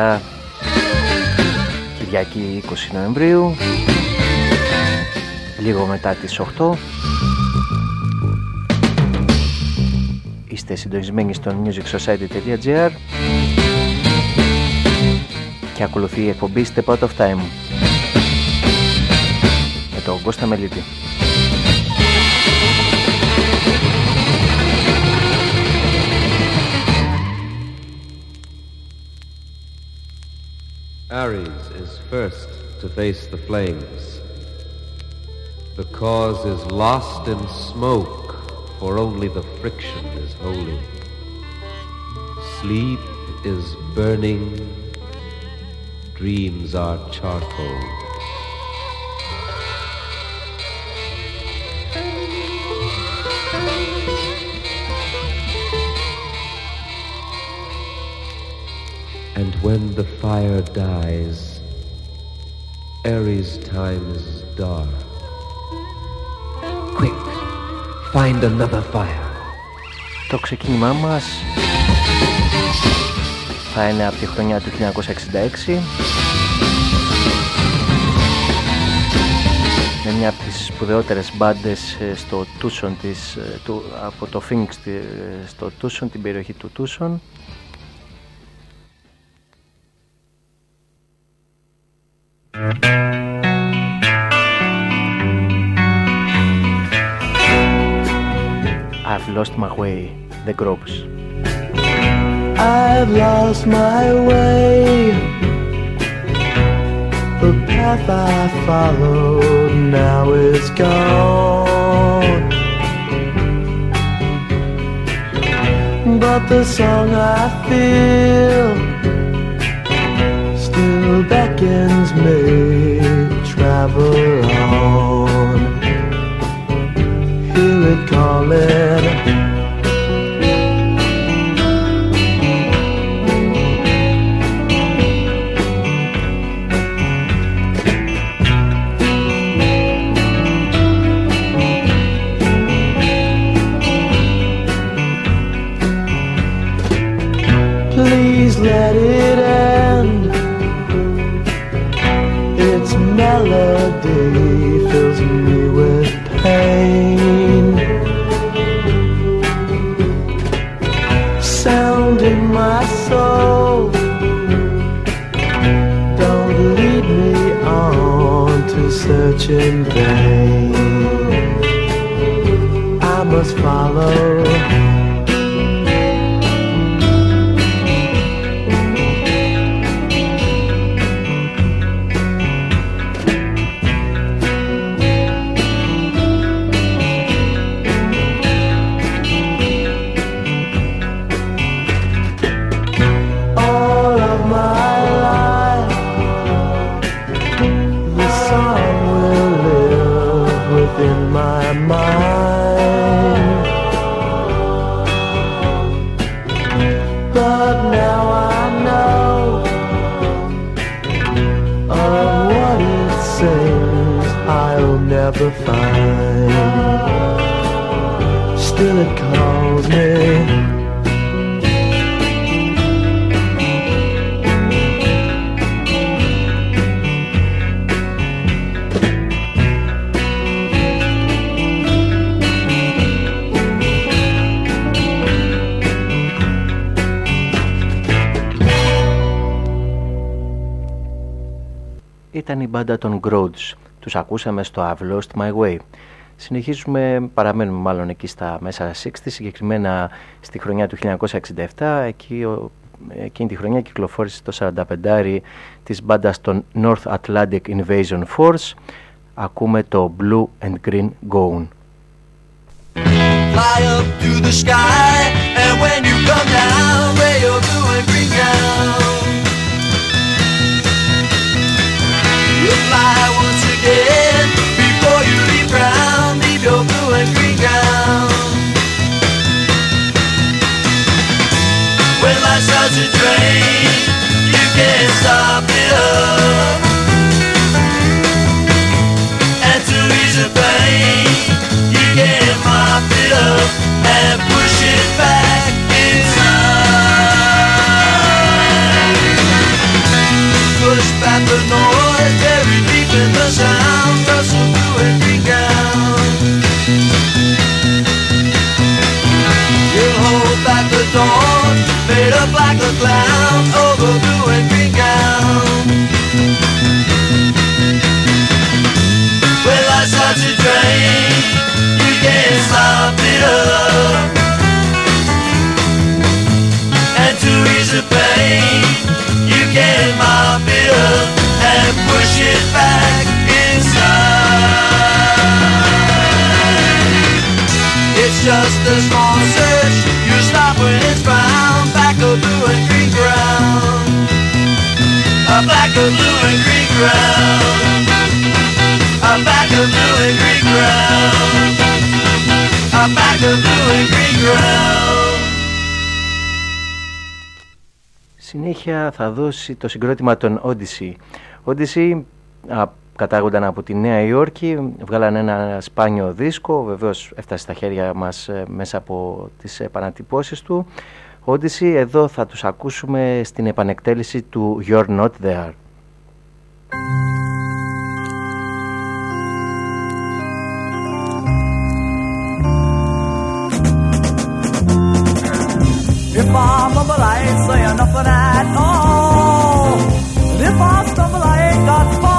Καλησπέρα. Κυριακή 20 Νοεμβρίου. Λίγο μετά τις 8 είστε συντονισμένοι στο musicsociety.gr και ακολουθεί η εκπομπή Step Out of Time. Με τον Κώστα Μελίτη Ares is first to face the flames. The cause is lost in smoke, for only the friction is holy. Sleep is burning, dreams are charcoal. And when the fire dies, Ares' time is dark. Quick, find another fire. Το ξεκίνημά μας θα είναι από τη χρονιά του 1966 με μια από τις σπουδαιότερες μπάντες ε, στο Τούσον της, ε, του, από το Phoenix ε, στο Τούσον, την περιοχή του Τούσον I've lost my way, the groups. I've lost my way. The path I followed now is gone. But the song I feel still beckons me. Travel on. Hear it calling. Ακούσαμε στο I've Lost My Way. Συνεχίζουμε, παραμένουμε μάλλον εκεί στα μέσα 60, συγκεκριμένα στη χρονιά του 1967. Εκεί, ο- εκείνη τη χρονιά κυκλοφόρησε το 45 της μπάντας των North Atlantic Invasion Force. Ακούμε το Blue and Green Gone. fly up to the sky. And when you come down, wear your blue and green gown. When life starts to drain, you can't stop it. And to ease pain, you can mop it up and push it back inside. Push back the noise buried deep in the sound. Like a clown. Over blue and green gown. When life starts to drain, you can't stop it up. And to ease the pain, you can mop it up and push it back inside. It's just a small search. You stop when it's of blue and green ground. A black of blue and green ground. A back of blue and green ground. A back of blue and green ground. Συνέχεια θα δώσει το συγκρότημα των Odyssey. Odyssey α, κατάγονταν από τη Νέα Υόρκη, βγάλαν ένα σπάνιο δίσκο, βεβαίως έφτασε στα χέρια μας ε, μέσα από τις επανατυπώσεις του. Odyssey εδώ θα τους ακούσουμε στην επανεκτέλεση του You're Not There. If I mumble, I ain't saying nothing at all. And if I stumble, I ain't got far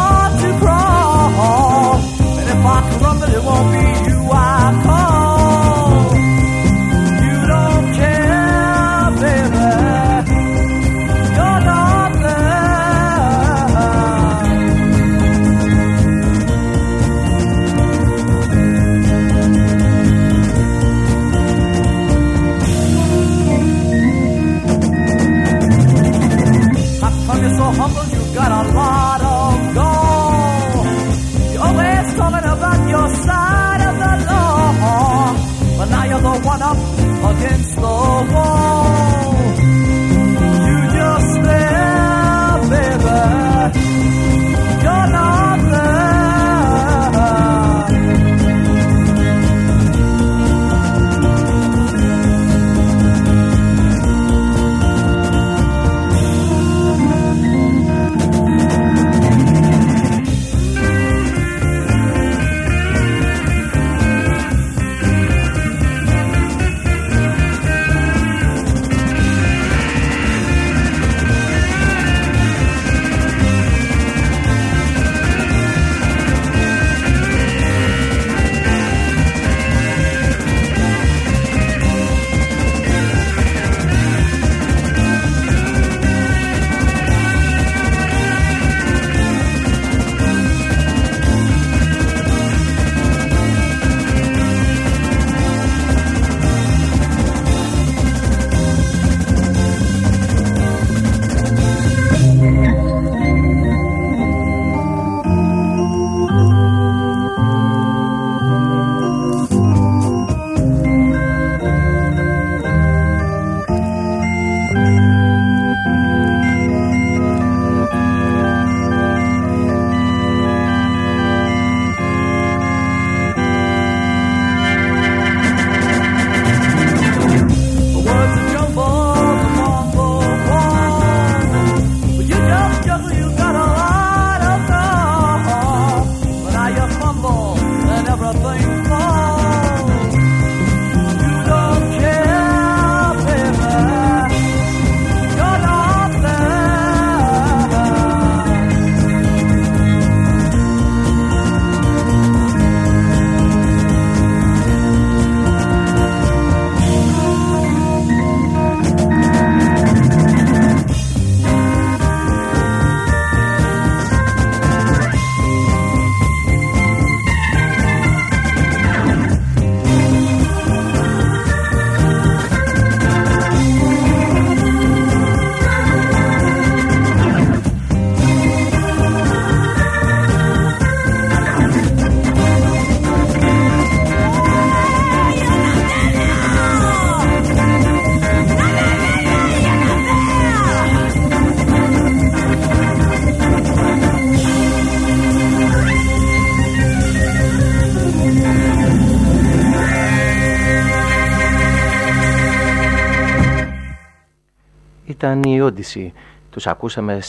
ήταν η Odyssey. Τους ακούσαμε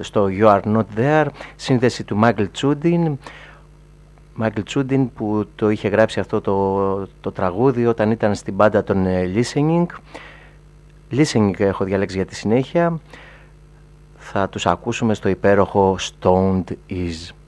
στο You Are Not There, σύνδεση του Michael Τσούντιν. Michael Τσούντιν που το είχε γράψει αυτό το, το τραγούδι όταν ήταν στην μπάντα των ε, Listening. Listening έχω διαλέξει για τη συνέχεια. Θα τους ακούσουμε στο υπέροχο Stoned Is.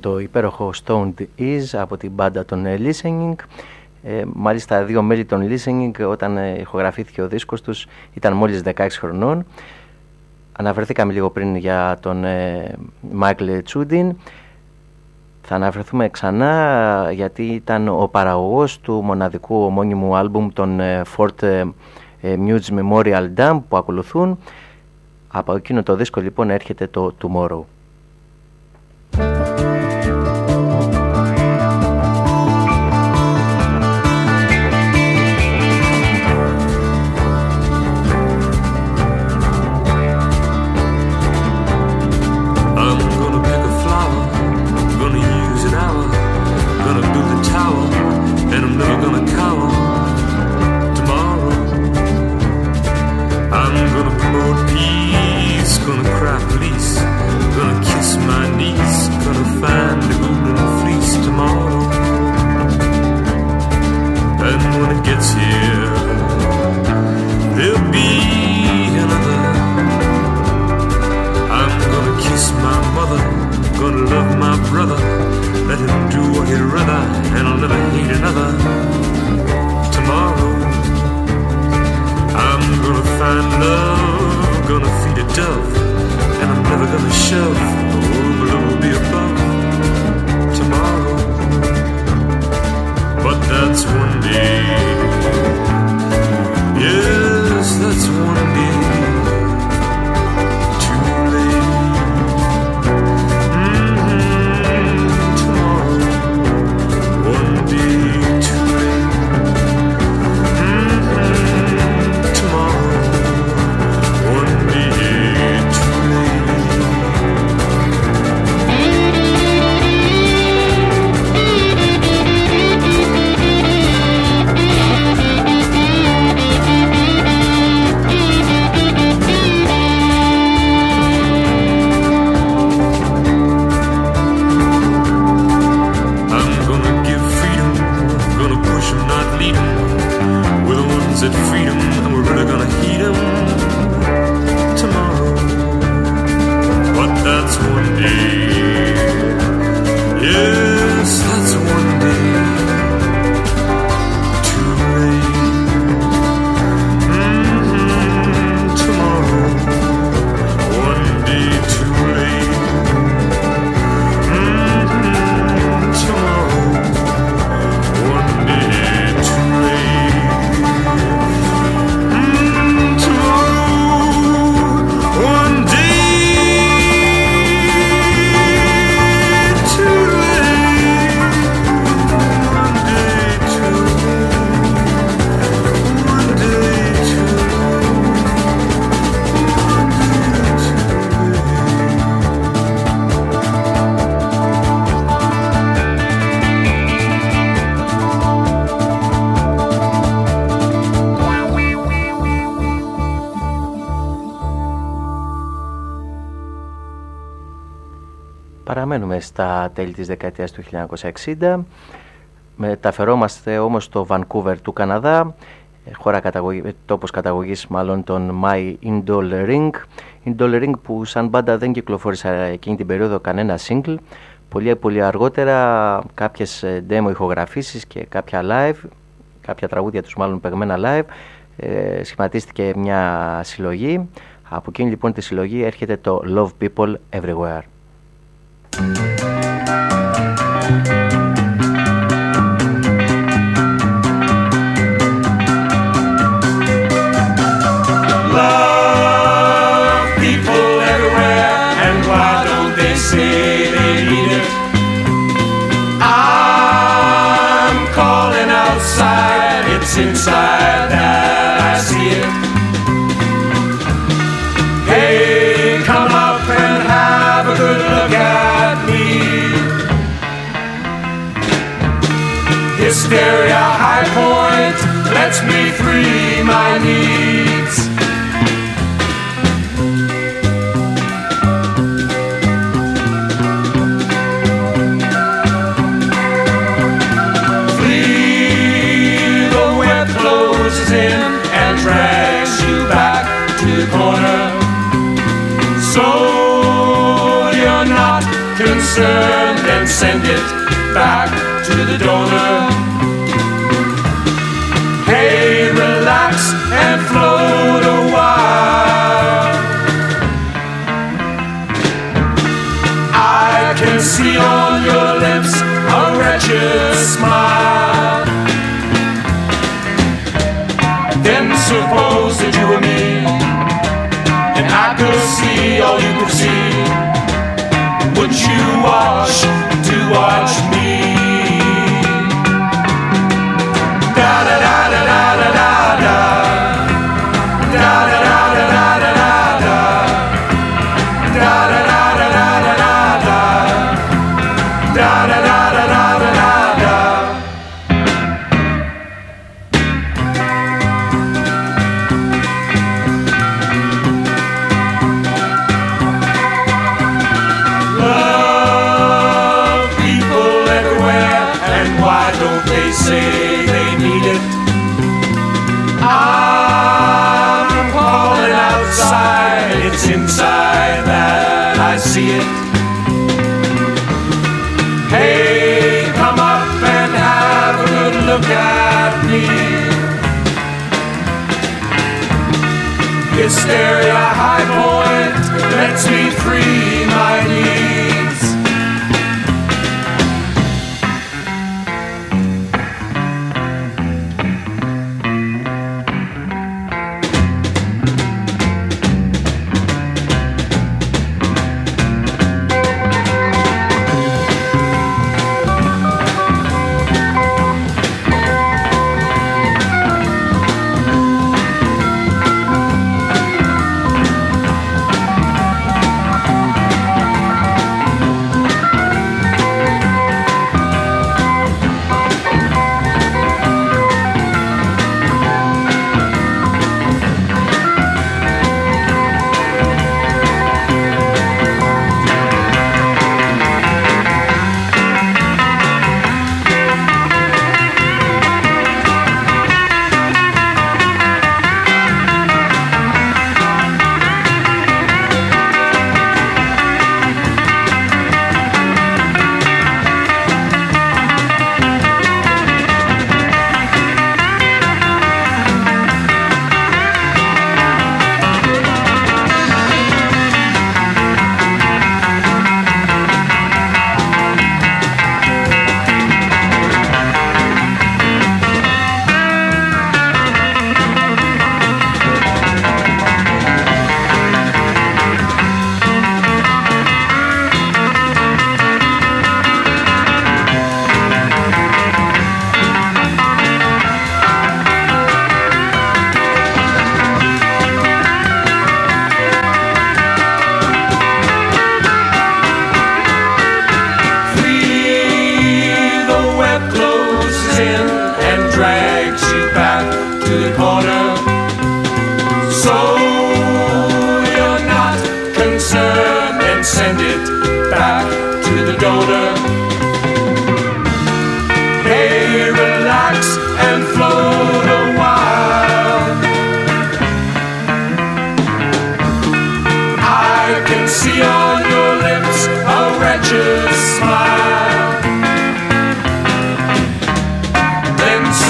Ήταν το υπέροχο Stoned Is από την μπάντα των ε, Listening. Ε, μάλιστα δύο μέλη των Listening όταν ε, ηχογραφήθηκε ο δίσκος τους ήταν μόλις 16 χρονών. Αναφερθήκαμε λίγο πριν για τον ε, Michael Τσούντιν. Θα αναφερθούμε ξανά γιατί ήταν ο παραγωγός του μοναδικού ομώνυμου άλμπουμ των ε, Fort ε, Muse Memorial Dam που ακολουθούν. Από εκείνο το δίσκο λοιπόν έρχεται το Tomorrow. Στα τέλη της δεκαετίας του 1960. Μεταφερόμαστε όμως στο Vancouver του Καναδά, χώρα καταγωγή, τόπος καταγωγής μάλλον των My Indol Ring. Indol Ring που σαν μπάντα δεν κυκλοφόρησα εκείνη την περίοδο κανένα single. Πολύ, πολύ αργότερα κάποιες ε, demo ηχογραφήσεις και κάποια live, κάποια τραγούδια τους μάλλον παιγμένα live. Ε, σχηματίστηκε μια συλλογή. Από εκείνη λοιπόν τη συλλογή έρχεται το Love People Everywhere. Música corner. So you're not concerned, then send it back to the donor. Free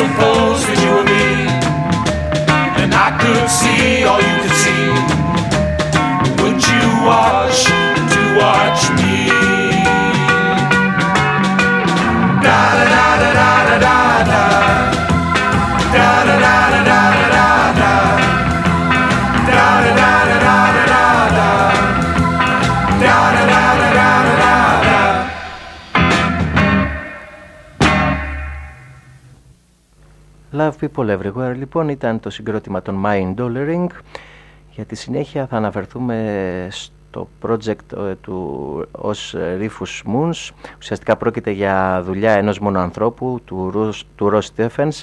suppose that you were me, and I could see all you could see. Would you watch People Everywhere λοιπόν ήταν το συγκρότημα των Mind Dollering. Για τη συνέχεια θα αναφερθούμε στο project ε, του ως Rufus Moons. Ουσιαστικά πρόκειται για δουλειά ενός μόνο ανθρώπου, του, Ρος- του Ross Stephens.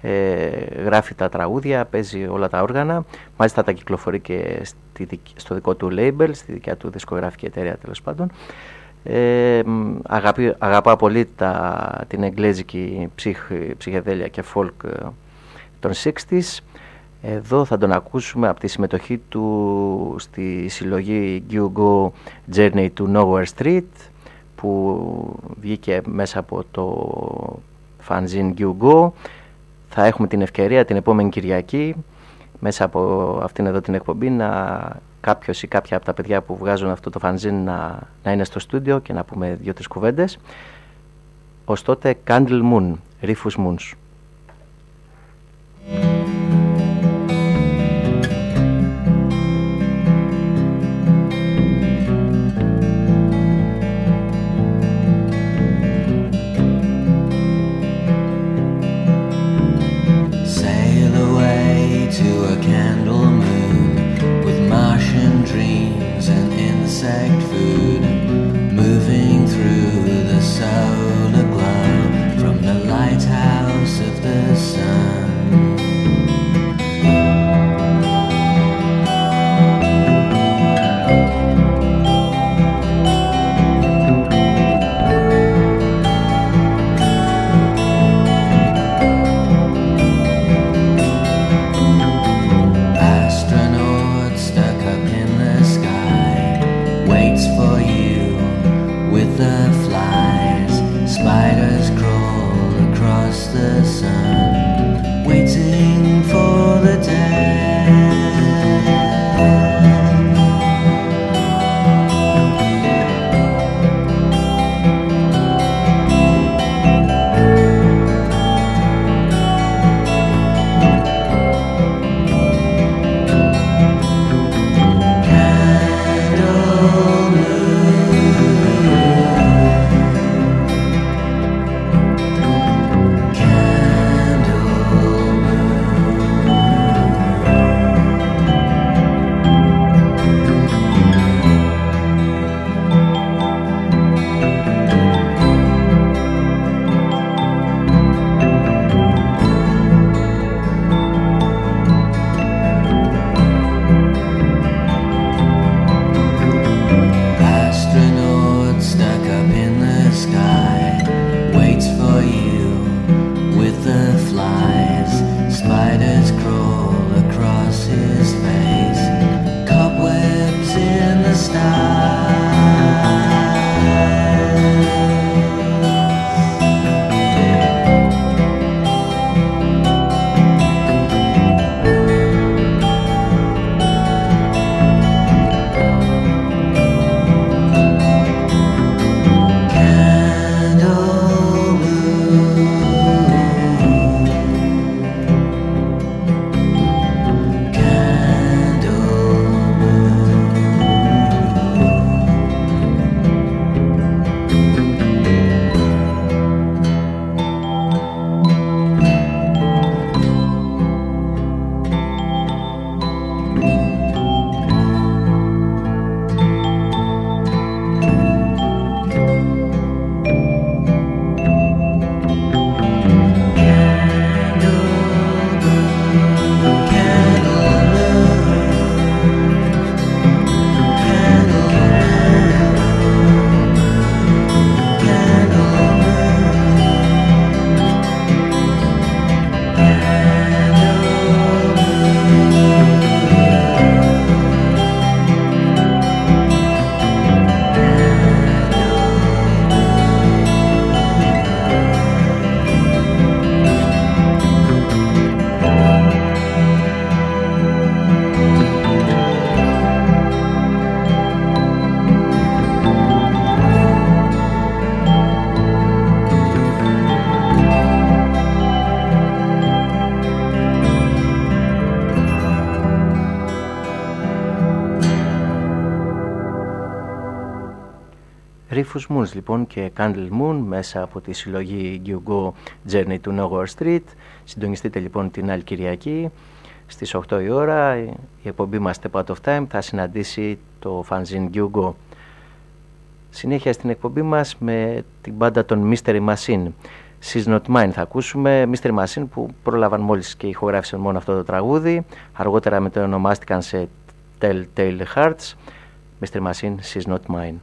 Ε, γράφει τα τραγούδια, παίζει όλα τα όργανα. Μάλιστα τα κυκλοφορεί και στη, δικ- στο δικό του label, στη δικιά του δισκογραφική εταιρεία τέλος πάντων. Ε, μ, αγαπή, αγαπά πολύ τα, την εγγλέζικη ψυχ, ψυχεδέλεια και folk ε, των 60s. Εδώ θα τον ακούσουμε από τη συμμετοχή του στη συλλογή You Go Journey to Nowhere Street που βγήκε μέσα από το Fanzine Go. Θα έχουμε την ευκαιρία την επόμενη Κυριακή μέσα από αυτήν εδώ την εκπομπή να κάποιος ή κάποια από τα παιδιά που βγάζουν αυτό το fanzine να, να είναι στο στούντιο και να πούμε δύο-τρεις κουβέντες. Ως τότε Candle Moon, Rufus Moons. Rufus Moons λοιπόν και Candle Moon μέσα από τη συλλογή Go Journey to Nowhere Street. Συντονιστείτε λοιπόν την άλλη Κυριακή στις 8 η ώρα. Η εκπομπή μας Step Out of Time θα συναντήσει το fanzine Go. Συνέχεια στην εκπομπή μας με την μπάντα των Mystery Machine. She's Not Mine θα ακούσουμε Mystery Machine που πρόλαβαν μόλις και ηχογράφησαν μόνο αυτό το τραγούδι. Αργότερα με το ονομάστηκαν σε Telltale Hearts. Mystery Machine, She's Not Mine.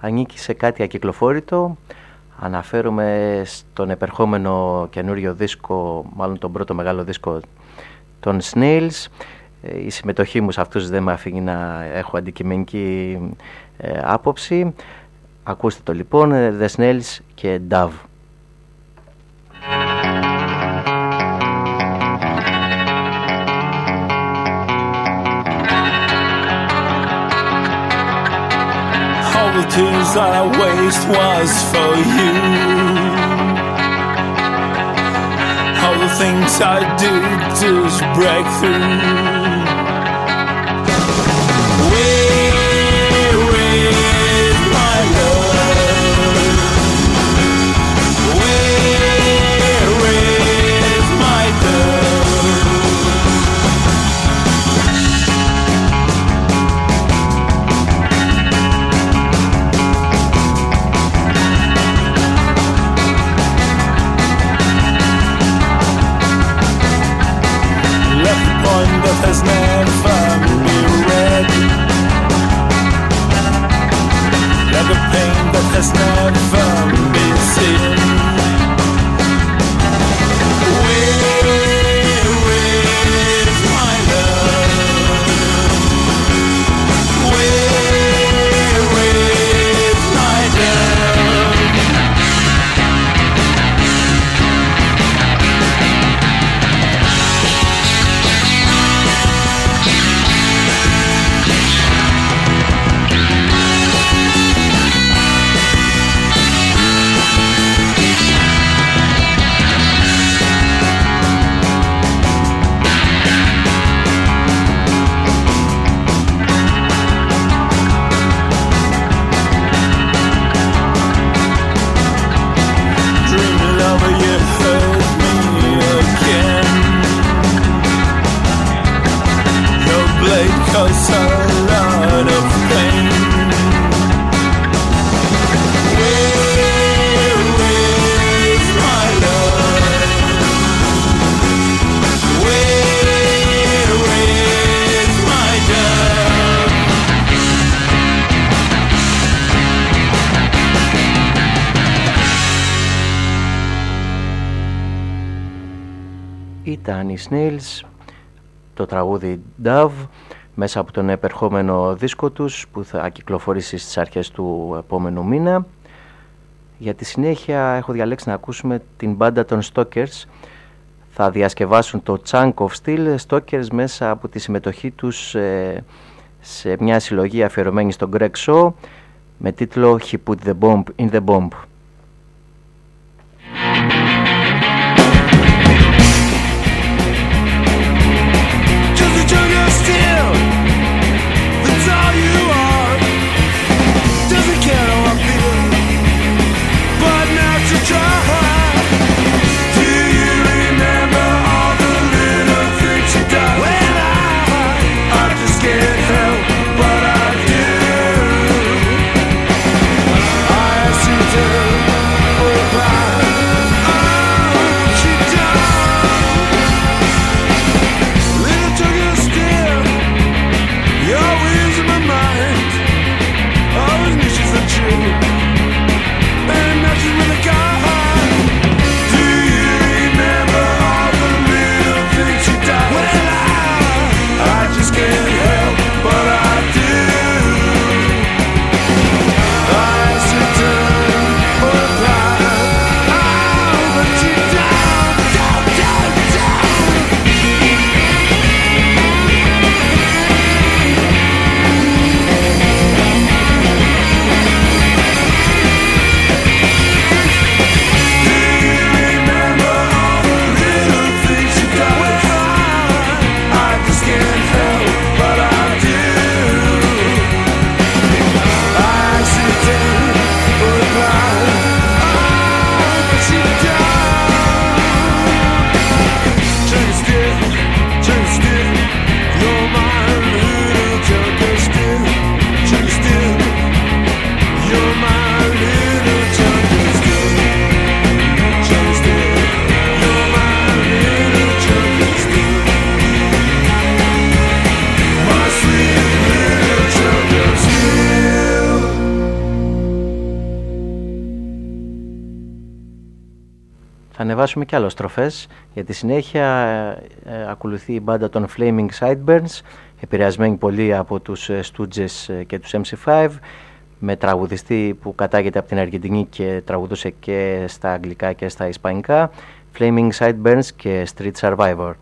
ανήκει σε κάτι ακυκλοφόρητο. Αναφέρομαι στον επερχόμενο καινούριο δίσκο, μάλλον τον πρώτο μεγάλο δίσκο των Snails. Ε, η συμμετοχή μου σε αυτούς δεν με αφήνει να έχω αντικειμενική ε, άποψη. Ακούστε το λοιπόν, ε, The Snails και Dove. all the tears that I waste was for you. All the things I do just break through. Ήταν οι Snails, το τραγούδι Dove, μέσα από τον επερχόμενο δίσκο τους που θα κυκλοφορήσει στις αρχές του επόμενου μήνα. Για τη συνέχεια έχω διαλέξει να ακούσουμε την μπάντα των Stalkers. Θα διασκευάσουν το Chunk of Steel Stalkers μέσα από τη συμμετοχή τους ε, σε μια συλλογή αφιερωμένη στον Greg Shaw με τίτλο He Put the Bomb in the Bomb. Θα ανεβάσουμε και άλλες στροφές. Για τη συνέχεια ε, ε, ακολουθεί η μπάντα των Flaming Sideburns, επηρεασμένη πολύ από τους ε, Stooges ε, και τους MC5, με τραγουδιστή που κατάγεται από την Αργεντινή και τραγουδούσε και στα αγγλικά και στα ισπανικά, Flaming Sideburns και Street Survivor.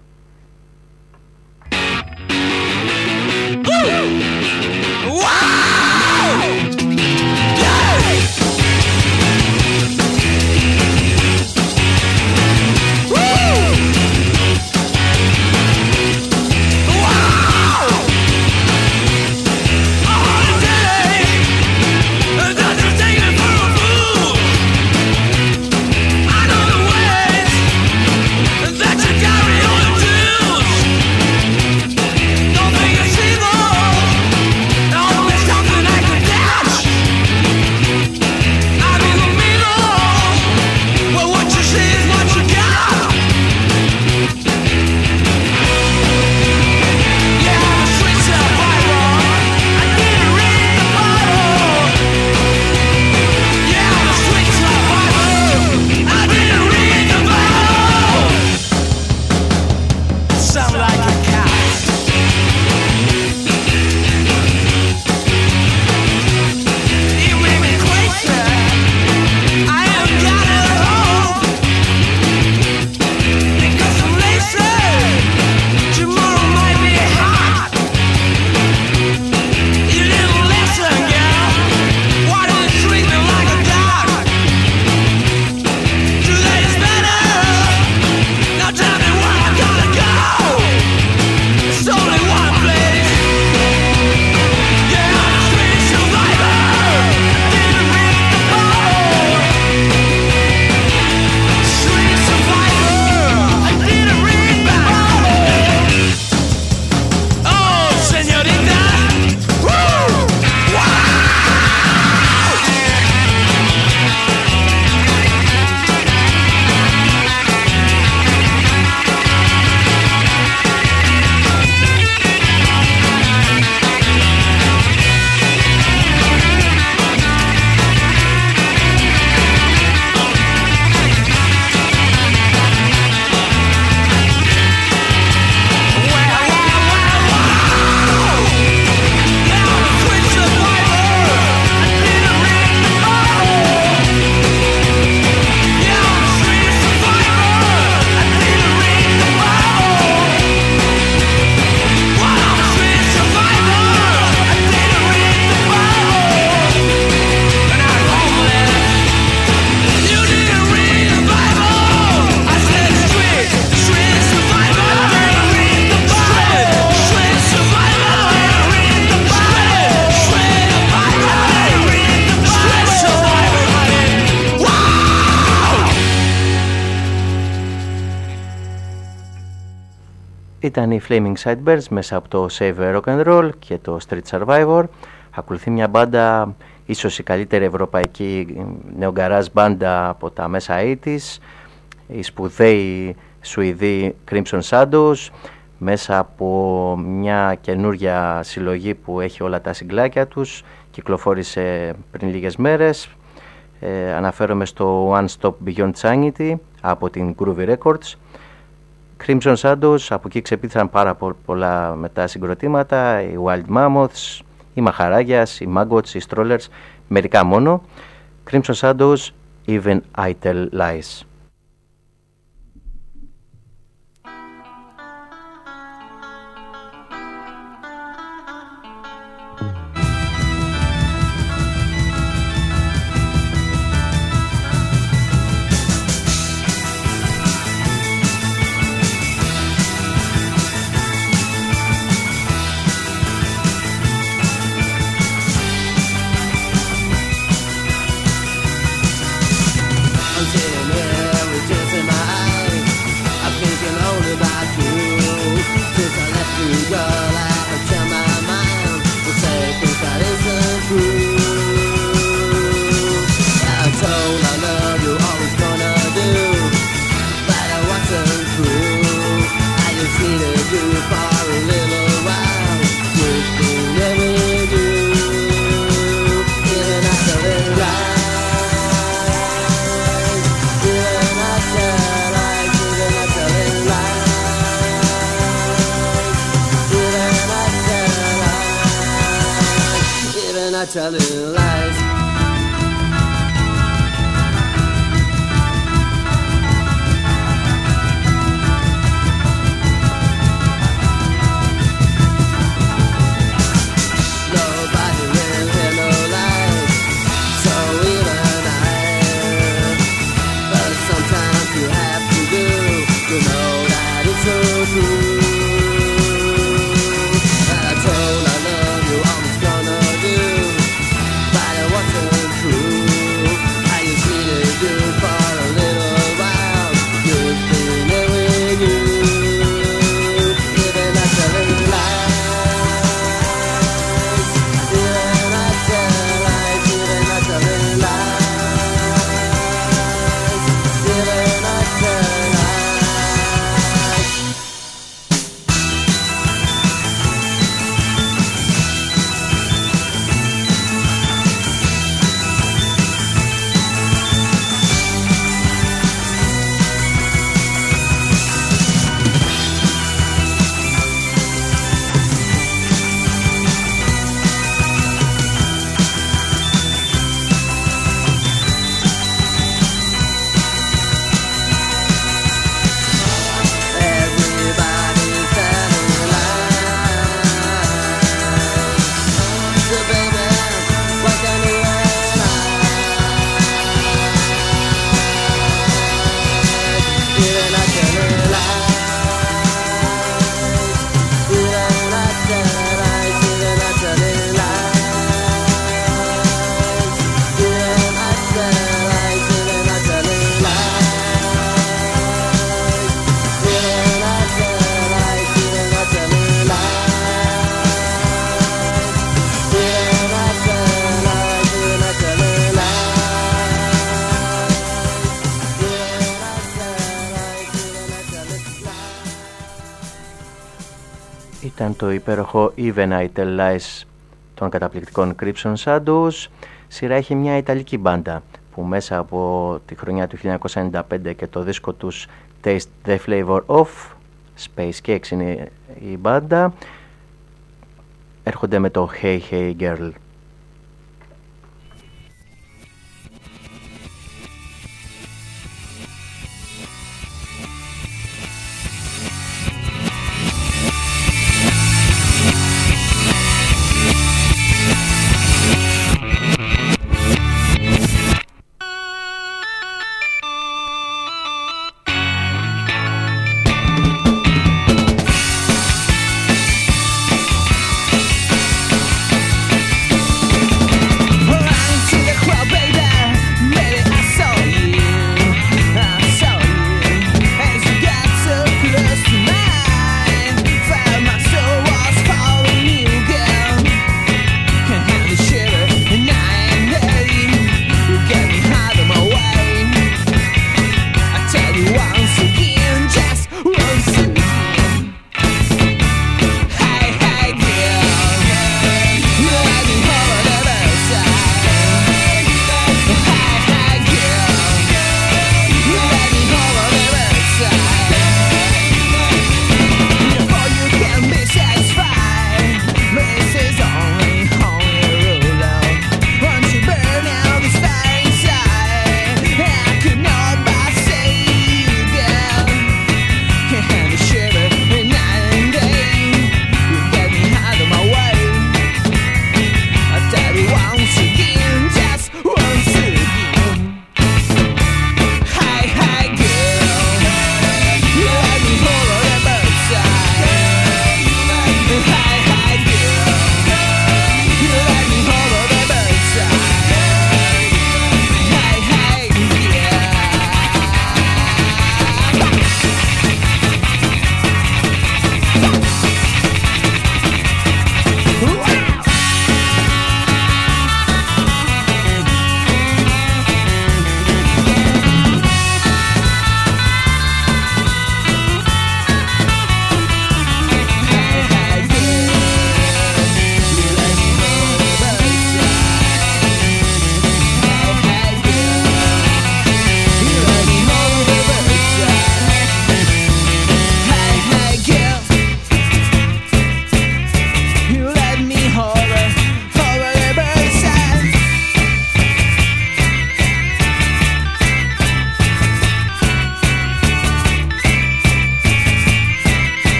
Flaming Sideburns μέσα από το Save Rock and Roll και το Street Survivor. Ακολουθεί μια μπάντα, ίσως η καλύτερη ευρωπαϊκή νεογκαράζ μπάντα από τα μέσα 80's, η σπουδαίοι Σουηδοί Crimson Shadows, μέσα από μια καινούρια συλλογή που έχει όλα τα συγκλάκια τους, κυκλοφόρησε πριν λίγες μέρες. Ε, αναφέρομαι στο One Stop Beyond Sanity από την Groovy Records. Crimson Shadows, από εκεί ξεπήθησαν πάρα πολλά μετά συγκροτήματα, οι Wild Mammoths, οι Μαχαράγιας, οι Maggots, οι Strollers, μερικά μόνο. Crimson Shadows, Even Idle Lies. Το υπέροχο Even I Tell Lies των καταπληκτικών Crimson Shadows. Σειρά έχει μια Ιταλική μπάντα που μέσα από τη χρονιά του 1995 και το δίσκο τους Taste the Flavor of Space Cakes είναι η μπάντα έρχονται με το Hey Hey Girl.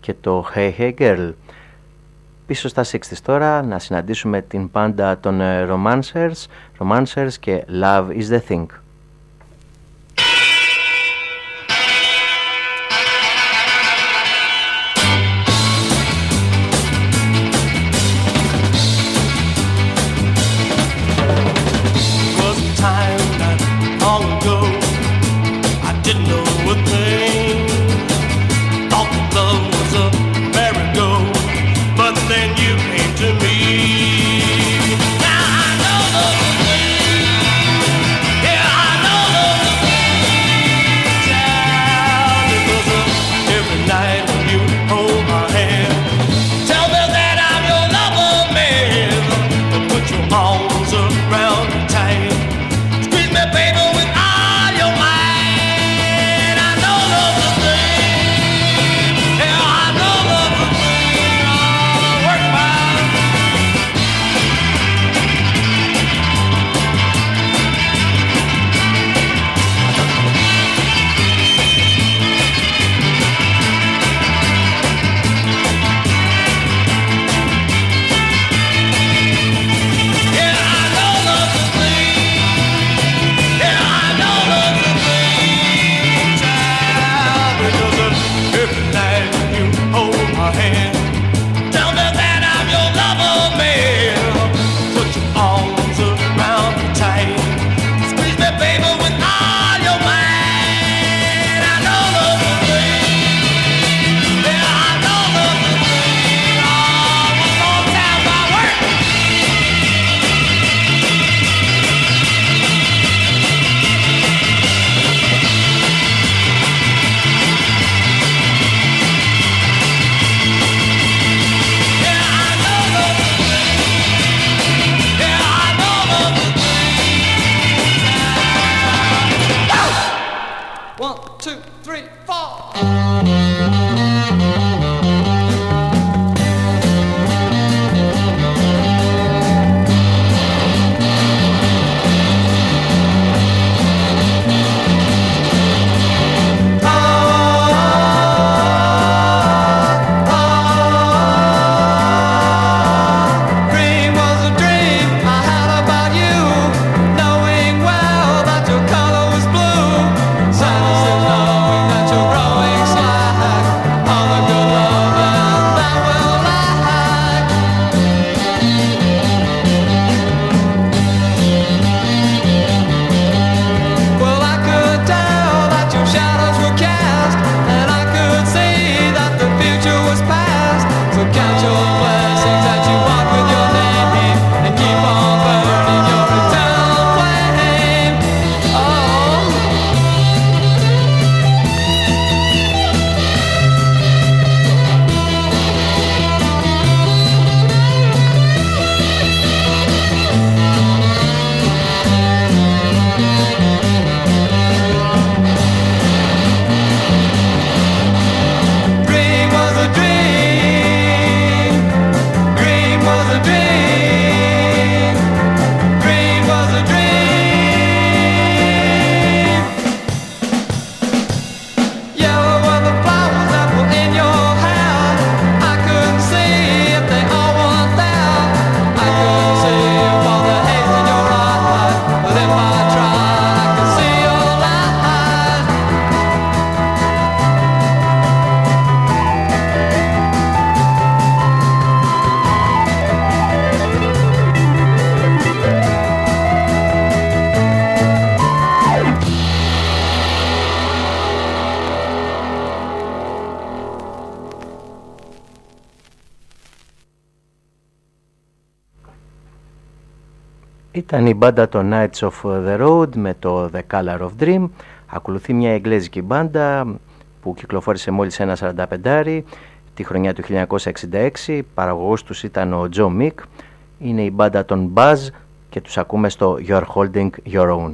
Και το Hey Hey Girl. Πίσω στα 60 τώρα να συναντήσουμε την πάντα των ε, Romancers, Romancers και Love is the Thing. Ήταν η μπάντα των Knights of the Road με το The Color of Dream. Ακολουθεί μια εγγλέζικη μπάντα που κυκλοφόρησε μόλις ένα 45 τη χρονιά του 1966. Παραγωγός τους ήταν ο Τζο Μικ. Είναι η μπάντα των Buzz και τους ακούμε στο Your Holding Your Own.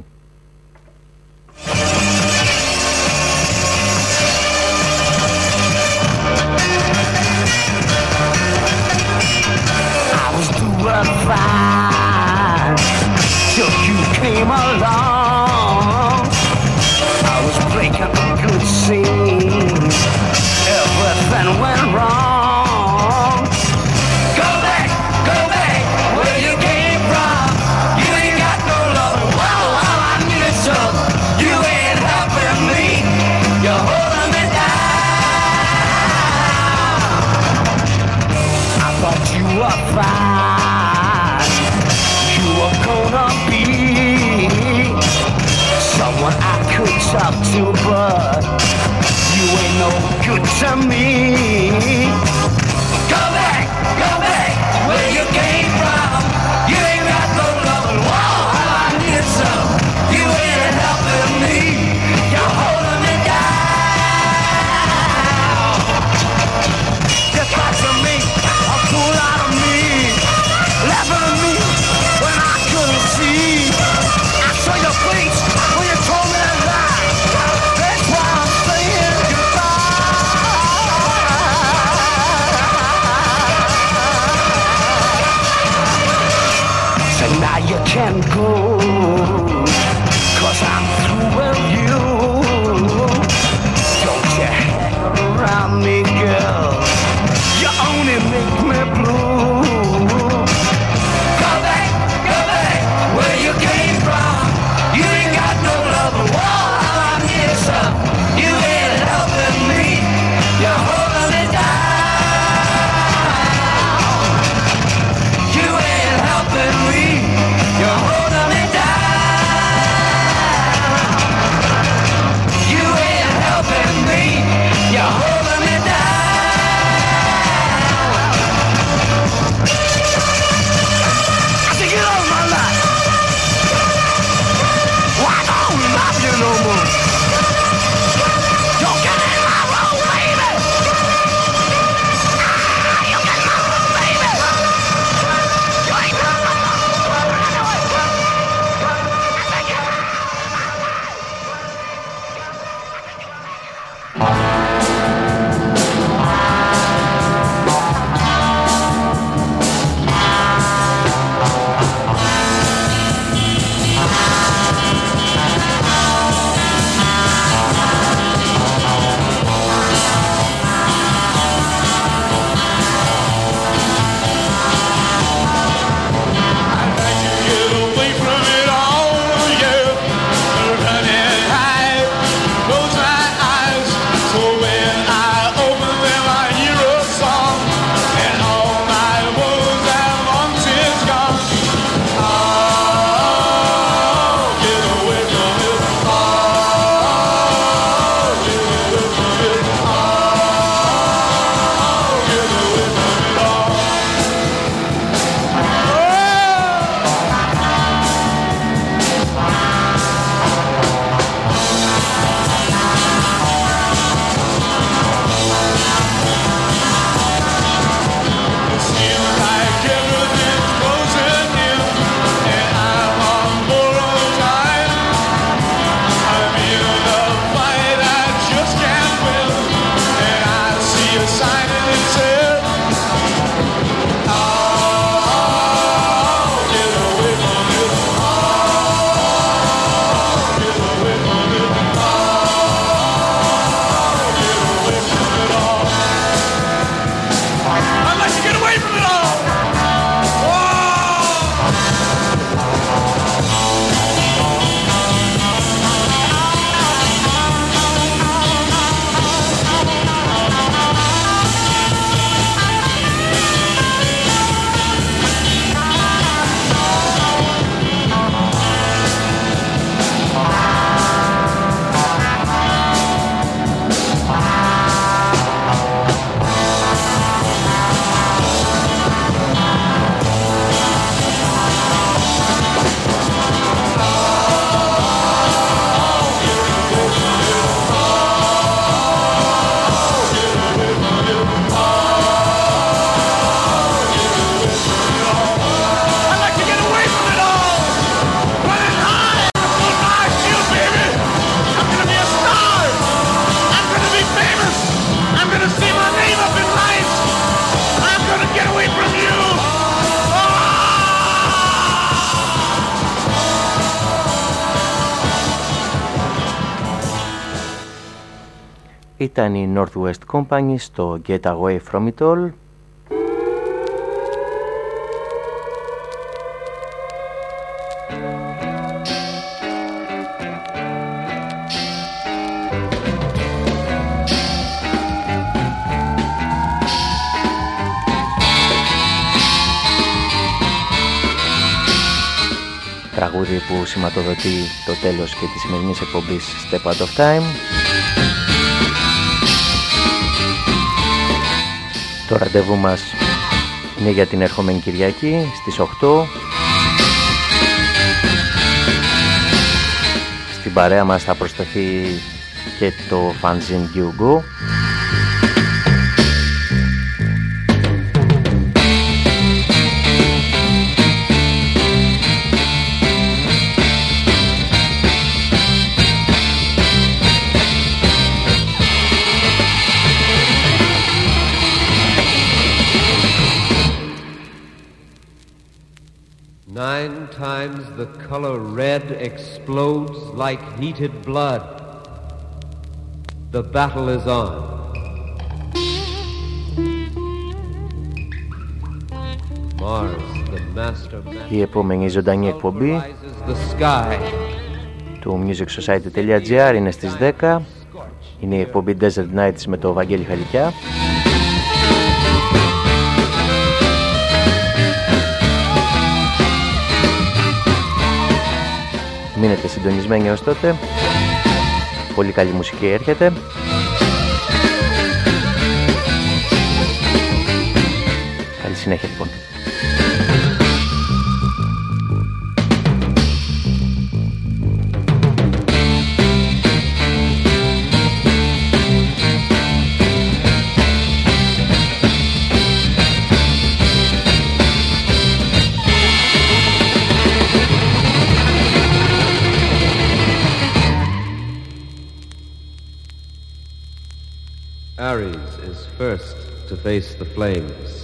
Ήταν η Northwest Company στο Get Away From It All τραγούδι που σηματοδοτεί το τέλος και της σημερινής εκπομπής Step Out of Time. Το ραντεβού μας είναι για την ερχόμενη Κυριακή στις 8. Στην παρέα μας θα προσθεθεί και το Fanzine Hugo. times the color red explodes like heated blood. The battle is on. Mars, the master Η επόμενη ζωντανή εκπομπή rises the sky. του musicsociety.gr είναι στις 10. Είναι η εκπομπή Desert Nights με το Βαγγέλη Χαλικιά. Μείνετε συντονισμένοι ως τότε. Πολύ καλή μουσική έρχεται. Καλή συνέχεια λοιπόν. Face the flames.